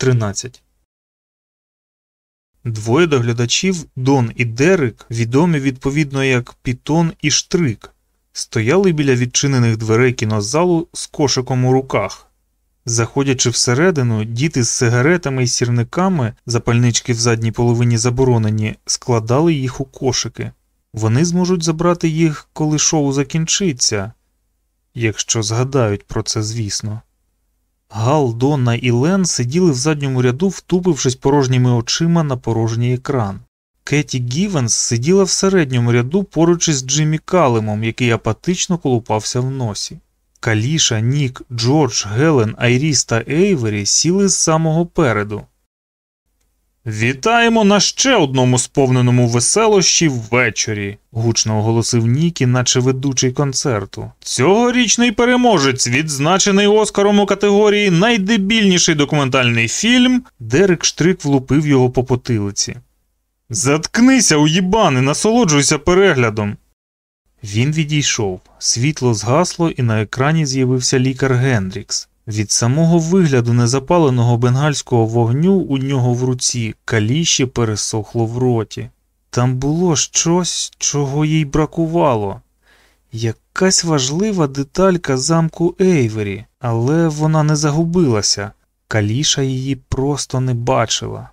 13 Двоє доглядачів Дон і Дерек, відомі відповідно як Пітон і Штрик, стояли біля відчинених дверей кінозалу з кошиком у руках. Заходячи всередину, діти з сигаретами і сірниками, запальнички в задній половині заборонені, складали їх у кошики. Вони зможуть забрати їх, коли шоу закінчиться, якщо згадають про це, звісно. Гал, Донна і Лен сиділи в задньому ряду, втупившись порожніми очима на порожній екран. Кеті Гівенс сиділа в середньому ряду поруч із Джиммі Калемом, який апатично колупався в носі. Каліша, Нік, Джордж, Гелен, Айріс та Ейвері сіли з самого переду. Вітаємо на ще одному сповненому веселощів вечорі, гучно оголосив Нікі, наче ведучий концерту. Цьогорічний переможець, відзначений Оскаром у категорії Найдебільніший документальний фільм. Дерек Штрик влупив його по потилиці. Заткнися, уїбани, насолоджуйся переглядом. Він відійшов, світло згасло, і на екрані з'явився лікар Гендрікс. Від самого вигляду незапаленого бенгальського вогню у нього в руці каліші пересохло в роті. Там було щось, чого їй бракувало. Якась важлива деталька замку Ейвері, але вона не загубилася, каліша її просто не бачила.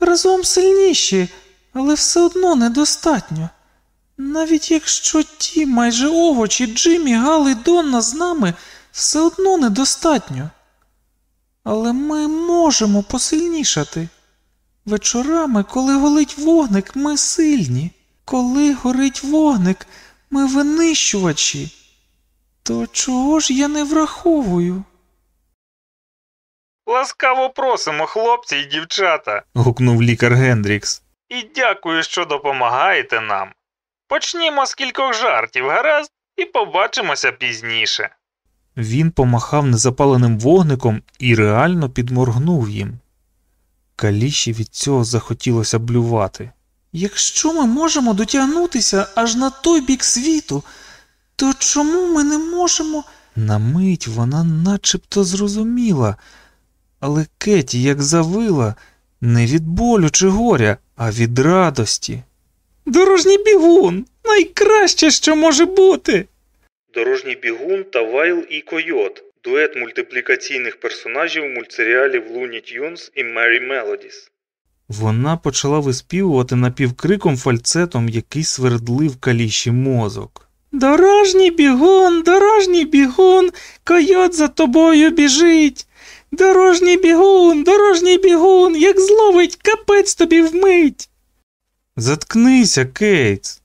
Разом сильніші, але все одно недостатньо. Навіть якщо ті майже овочі Джиммі, Гал і Донна з нами все одно недостатньо. Але ми можемо посильнішати. Вечорами, коли горить вогник, ми сильні. Коли горить вогник, ми винищувачі. То чого ж я не враховую? Ласкаво просимо, хлопці і дівчата. гукнув лікар Гендрікс. І дякую, що допомагаєте нам. Почнімо з кількох жартів, гаразд, і побачимося пізніше. Він помахав незапаленим вогником і реально підморгнув їм. Каліші від цього захотілося блювати. Якщо ми можемо дотягнутися аж на той бік світу, то чому ми не можемо. На мить вона начебто зрозуміла, але Кеті аж завила не від болю чи горя, а від радості. Дорожній бігун найкраще, що може бути. Дорожній бігун та Вайл І. Койот дует мультиплікаційних персонажів мультсеріалів Луні Тюнс і Мері Мелодіс. Вона почала виспівувати напівкриком фальцетом, який свердлив Каліші мозок. Дорожній бігун, дорожній бігун, койот за тобою біжить. Дорожній бігун, дорожній бігун, як зловить капець тобі вмить. Заткнися, Кейтс,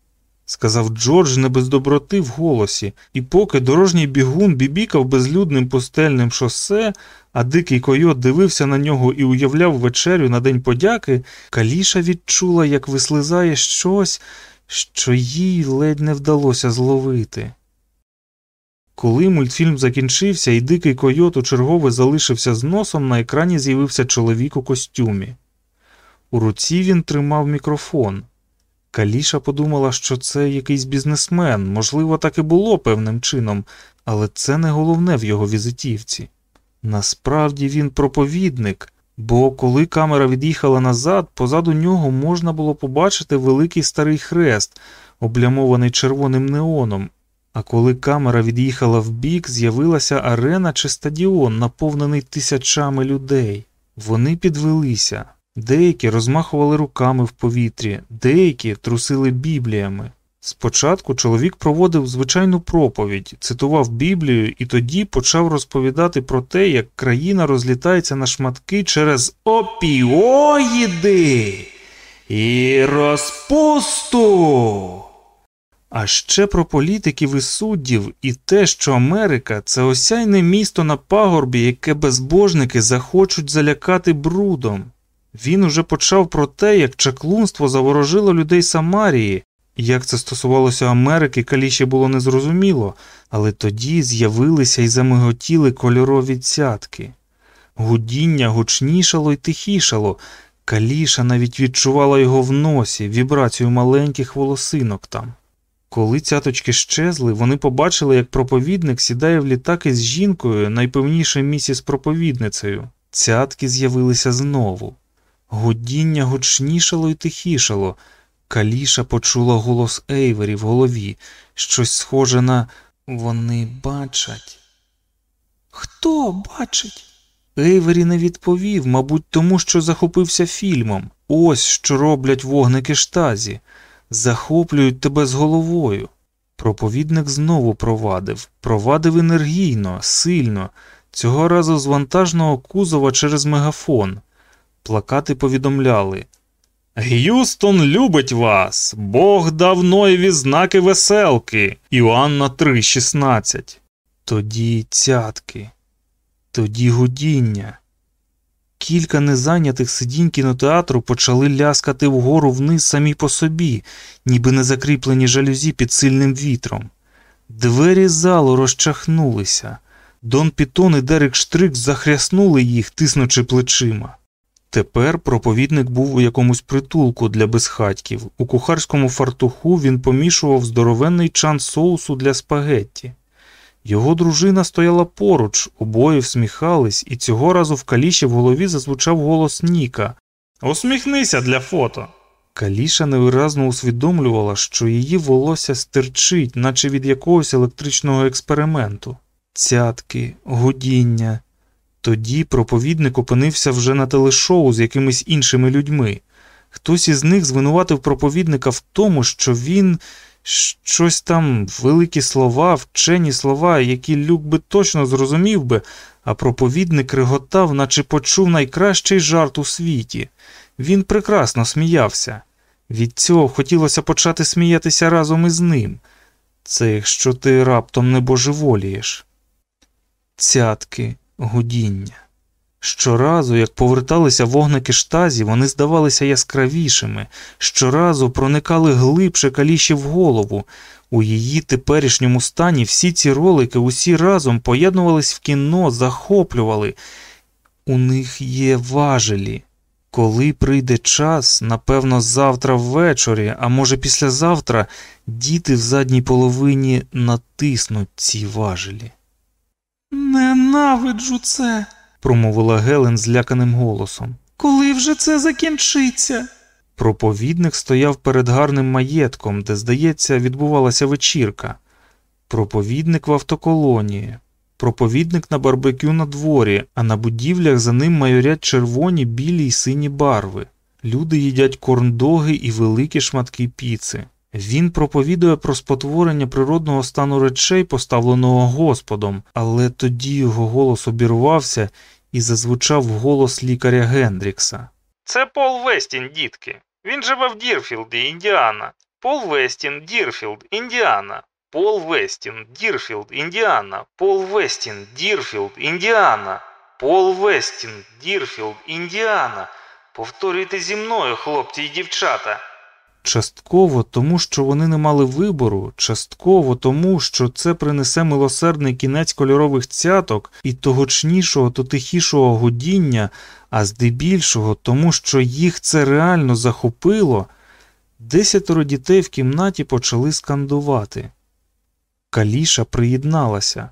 сказав Джордж не без доброти в голосі, і поки дорожній бігун бібікав безлюдним пустельним шосе, а дикий койот дивився на нього і уявляв вечерю на День подяки, Каліша відчула, як вислизає щось, що їй ледь не вдалося зловити. Коли мультфільм закінчився і дикий койот у чергове залишився з носом, на екрані з'явився чоловік у костюмі. У руці він тримав мікрофон. Каліша подумала, що це якийсь бізнесмен, можливо, так і було певним чином, але це не головне в його візитівці. Насправді він проповідник, бо коли камера від'їхала назад, позаду нього можна було побачити великий старий хрест, облямований червоним неоном. А коли камера від'їхала вбік, з'явилася арена чи стадіон, наповнений тисячами людей. Вони підвелися. Деякі розмахували руками в повітрі, деякі трусили бібліями. Спочатку чоловік проводив звичайну проповідь, цитував Біблію і тоді почав розповідати про те, як країна розлітається на шматки через опіоїди і розпусту. А ще про політиків і суддів і те, що Америка це осяйне місто на пагорбі, яке безбожники захочуть залякати брудом. Він уже почав про те, як чаклунство заворожило людей Самарії, як це стосувалося Америки, каліші було незрозуміло, але тоді з'явилися і замиготіли кольорові цятки. Гудіння гучнішало й тихішало, каліша навіть відчувала його в носі, вібрацію маленьких волосинок там. Коли цяточки щезли, вони побачили, як проповідник сідає в літак із жінкою, найпевніше місіс проповідницею. Цятки з'явилися знову. Годіння гучнішало й тихішало. Каліша почула голос Ейвері в голові, щось схоже на вони бачать. Хто бачить? Ейвері не відповів, мабуть, тому що захопився фільмом. Ось що роблять вогники штазі, захоплюють тебе з головою. Проповідник знову провадив, провадив енергійно, сильно, цього разу з вантажного кузова через мегафон. Плакати повідомляли Г'юстон любить вас, Бог дав Ноєві знаки веселки. Іоанна 3,16. Тоді цятки, тоді гудіння. Кілька незайнятих сидінь кінотеатру почали ляскати вгору вниз самі по собі, ніби не закріплені жалюзі під сильним вітром. Двері залу розчахнулися. Дон Пітон і Дерек Штрик захряснули їх, тиснучи плечима. Тепер проповідник був у якомусь притулку для безхатьків. У кухарському фартуху він помішував здоровенний чан соусу для спагетті. Його дружина стояла поруч, обоє всміхались, і цього разу в каліші в голові зазвучав голос Ніка. Усміхнися для фото. Каліша невиразно усвідомлювала, що її волосся стирчить, наче від якогось електричного експерименту. Цятки, гудіння. Тоді проповідник опинився вже на телешоу з якимись іншими людьми. Хтось із них звинуватив проповідника в тому, що він щось там великі слова, вчені слова, які Люк би точно зрозумів би, а проповідник реготав, наче почув найкращий жарт у світі. Він прекрасно сміявся. Від цього хотілося почати сміятися разом із ним. Це якщо ти раптом не божеволієш. Цятки, гудіння. Щоразу, як поверталися вогники штазі, вони здавалися яскравішими, щоразу проникали глибше каліші в голову. У її теперішньому стані всі ці ролики усі разом поєднувались в кіно, захоплювали. У них є важелі. Коли прийде час, напевно, завтра ввечері, а може післязавтра, діти в задній половині натиснуть ці важелі. Ненавиджу це. промовила Гелен зляканим голосом. Коли вже це закінчиться? Проповідник стояв перед гарним маєтком, де, здається, відбувалася вечірка. Проповідник в автоколонії, проповідник на барбекю на дворі, а на будівлях за ним майорять червоні, білі й сині барви. Люди їдять корндоги і великі шматки піци. Він проповідує про спотворення природного стану речей, поставленого Господом, але тоді його голос обірвався і зазвучав голос лікаря Гендрікса. Це Пол Вестін, дітки. Він живе в Дірфілді, Індіана. Пол Вестін, Дірфілд, Індіана. Пол Вестін, Дірфілд, Індіана. Пол Вестін, Дірфілд, Індіана. Пол Вестін, Дірфілд, Індіана. Повторюйте зі мною, хлопці і дівчата. Частково тому, що вони не мали вибору, частково тому, що це принесе милосердний кінець кольорових цяток і то гучнішого, то тихішого гудіння, а здебільшого тому, що їх це реально захопило, десятеро дітей в кімнаті почали скандувати. Каліша приєдналася.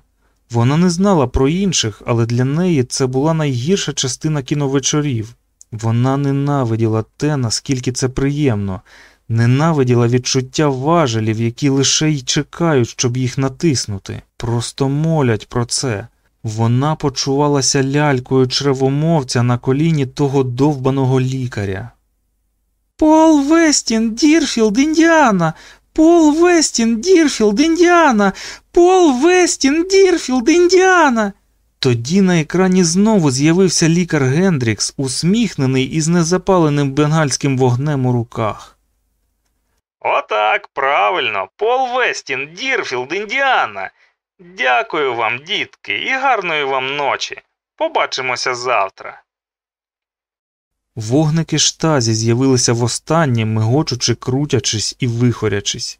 Вона не знала про інших, але для неї це була найгірша частина кіновечорів. Вона ненавиділа те, наскільки це приємно, ненавиділа відчуття важелів, які лише й чекають, щоб їх натиснути, просто молять про це. Вона почувалася лялькою чревомовця на коліні того довбаного лікаря. Пол Вестін, Дірфілд, Індіана. Пол Вестін, Дірфілд, Індіана. Пол Вестін, Дірфілд, Індіана. Тоді на екрані знову з'явився лікар Гендрікс, усміхнений із незапаленим бенгальським вогнем у руках. Отак, правильно, Пол Вестін, Дірфілд, Індіана. Дякую вам, дітки, і гарної вам ночі. Побачимося завтра. Вогники штазі з'явилися востаннє, мигочучи, крутячись і вихорячись.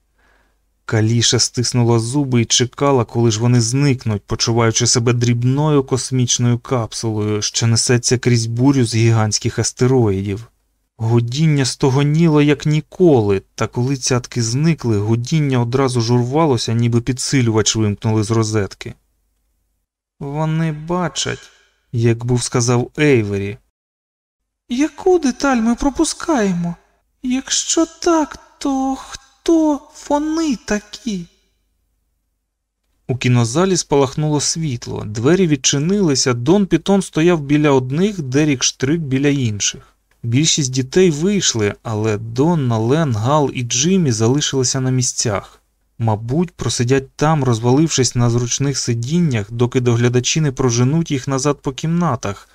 Каліша стиснула зуби і чекала, коли ж вони зникнуть, почуваючи себе дрібною космічною капсулою, що несеться крізь бурю з гігантських астероїдів. Годіння стогоніло, як ніколи, та коли цятки зникли, годіння одразу журвалося, ніби підсилювач вимкнули з розетки. Вони бачать, як був сказав Ейвері. Яку деталь ми пропускаємо? Якщо так, то хто вони такі? У кінозалі спалахнуло світло, двері відчинилися, Дон Пітон стояв біля одних, Дерік Штрик біля інших. Більшість дітей вийшли, але Донна, Лен, Гал і Джиммі залишилися на місцях. Мабуть, просидять там, розвалившись на зручних сидіннях, доки доглядачі не проженуть їх назад по кімнатах,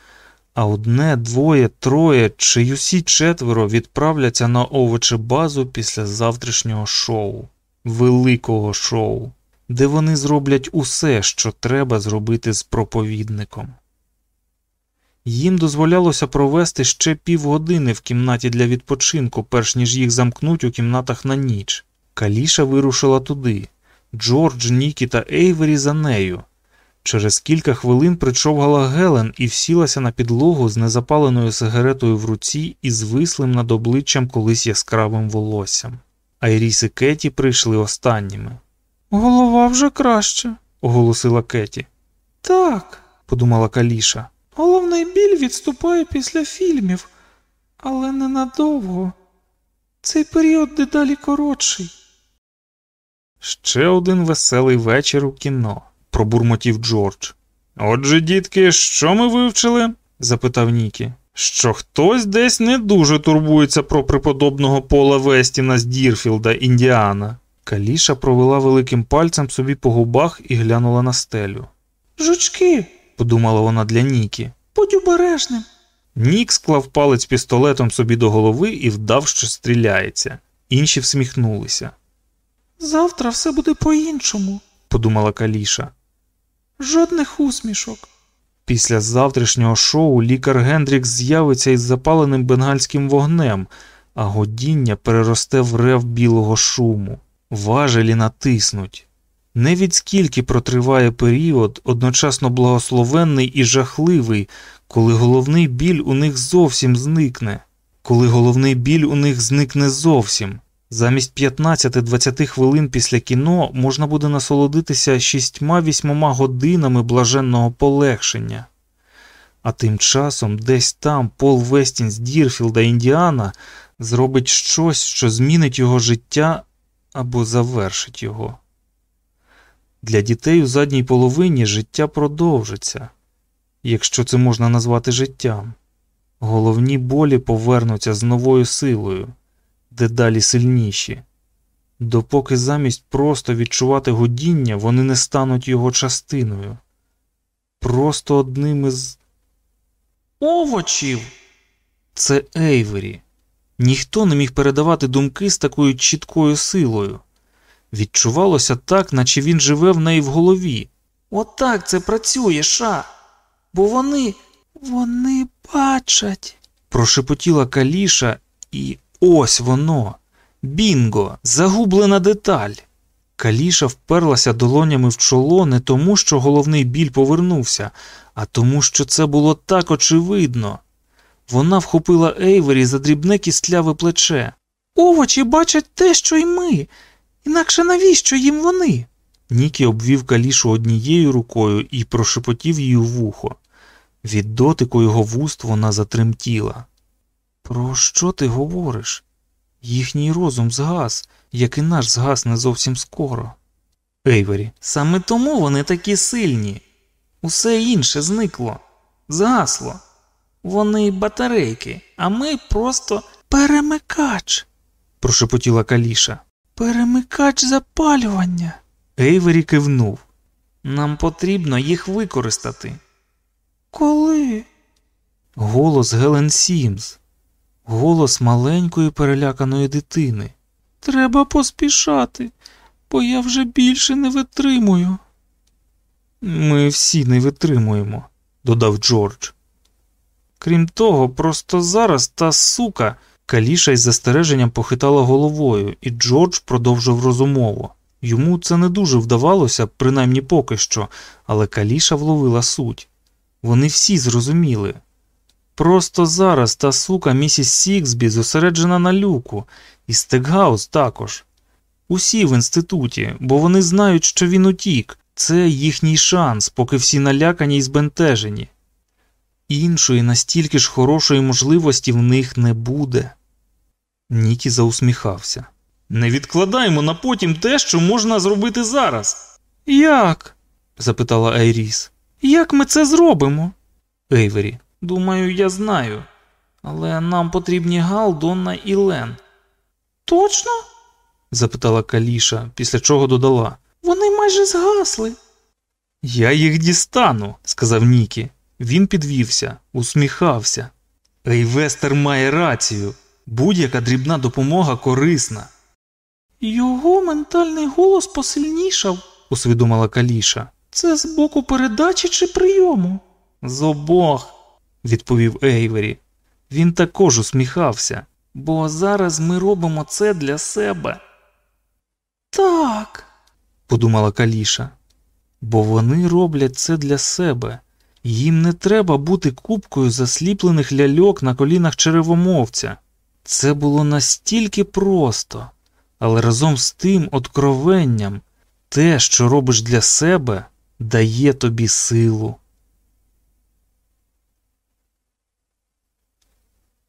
а одне, двоє, троє чи й усі четверо відправляться на овочебазу після завтрашнього шоу, великого шоу, де вони зроблять усе, що треба зробити з проповідником. Їм дозволялося провести ще півгодини в кімнаті для відпочинку, перш ніж їх замкнуть у кімнатах на ніч. Каліша вирушила туди. Джордж, Нікі та Ейвері за нею. Через кілька хвилин причовгала Гелен і всілася на підлогу з незапаленою сигаретою в руці і звислим над обличчям колись яскравим волоссям. Айріс і Кеті прийшли останніми. Голова вже краще. Оголосила Кеті. Так, Подумала Каліша. Головний біль відступає після фільмів, але ненадовго. Цей період дедалі коротший. Ще один веселий вечір у кіно, пробурмотів Джордж. Отже, дітки, що ми вивчили? запитав Нікі. Що хтось десь не дуже турбується про преподобного Пола Вестіна з Дірфілда, Індіана. Каліша провела великим пальцем собі по губах і глянула на стелю. Жучки, Подумала вона для Нікі. будь обережним. Нік склав палець пістолетом собі до голови і вдав, що стріляється. Інші всміхнулися, Завтра все буде по-іншому. подумала Каліша. Жодних усмішок. Після завтрашнього шоу лікар Гендрікс з'явиться із запаленим бенгальським вогнем, а годіння переросте в рев білого шуму. Важелі натиснуть. Невідь-скільки протриває період, одночасно благословенний і жахливий, коли головний біль у них зовсім зникне, коли головний біль у них зникне зовсім. Замість 15-20 хвилин після кіно можна буде насолодитися 6-8 годинами блаженного полегшення. А тим часом десь там Пол Вестін з Дірфілда, Індіана, зробить щось, що змінить його життя або завершить його. Для дітей у задній половині життя продовжиться, якщо це можна назвати життям. Головні болі повернуться з новою силою дедалі сильніші, допоки замість просто відчувати годіння вони не стануть його частиною, просто одним із Овочів. це Ейвері. Ніхто не міг передавати думки з такою чіткою силою. Відчувалося так, наче він живе в неї в голові. Отак це працює, ша. Бо вони. Вони бачать. Прошепотіла каліша, і ось воно. Бінго, загублена деталь. Каліша вперлася долонями в чоло не тому, що головний біль повернувся, а тому, що це було так очевидно. Вона вхопила Ейвері за дрібне кістляве плече. Овочі бачать те, що й ми. Інакше навіщо їм вони? Нікі обвів калішу однією рукою і прошепотів у вухо. Від дотику його вуст вона затремтіла. Про що ти говориш? Їхній розум згас, як і наш згасне зовсім скоро. Ейвері, саме тому вони такі сильні. Усе інше зникло, згасло. Вони батарейки, а ми просто Перемикач. прошепотіла каліша. Перемикач запалювання. Ейвері кивнув. Нам потрібно їх використати. Коли? Голос Гелен Сімс, голос маленької переляканої дитини. Треба поспішати, бо я вже більше не витримую. Ми всі не витримуємо, додав Джордж. Крім того, просто зараз та сука. Каліша із застереженням похитала головою, і Джордж продовжив розумову. Йому це не дуже вдавалося, принаймні поки що, але Каліша вловила суть. Вони всі зрозуміли. Просто зараз та сука місіс Сіксбі зосереджена на люку, і Стекгаус також. Усі в інституті, бо вони знають, що він утік. Це їхній шанс, поки всі налякані і збентежені. іншої настільки ж хорошої можливості в них не буде. Нікі заусміхався. Не відкладаймо на потім те, що можна зробити зараз. Як? запитала Айріс. Як ми це зробимо? Ейвері. Думаю, я знаю. Але нам потрібні Гал, Донна і Лен. Точно? запитала Каліша, після чого додала. Вони майже згасли. Я їх дістану, сказав Нікі. Він підвівся, усміхався. Ейвестер має рацію. Будь-яка дрібна допомога корисна, Його ментальний голос посильнішав. усвідомила Каліша. Це з боку передачі чи прийому? З обох, відповів Ейвері. Він також усміхався. Бо зараз ми робимо це для себе. Так. подумала Каліша. Бо вони роблять це для себе. Їм не треба бути купкою засліплених ляльок на колінах черевомовця. Це було настільки просто, але разом з тим откровенням те, що робиш для себе, дає тобі силу.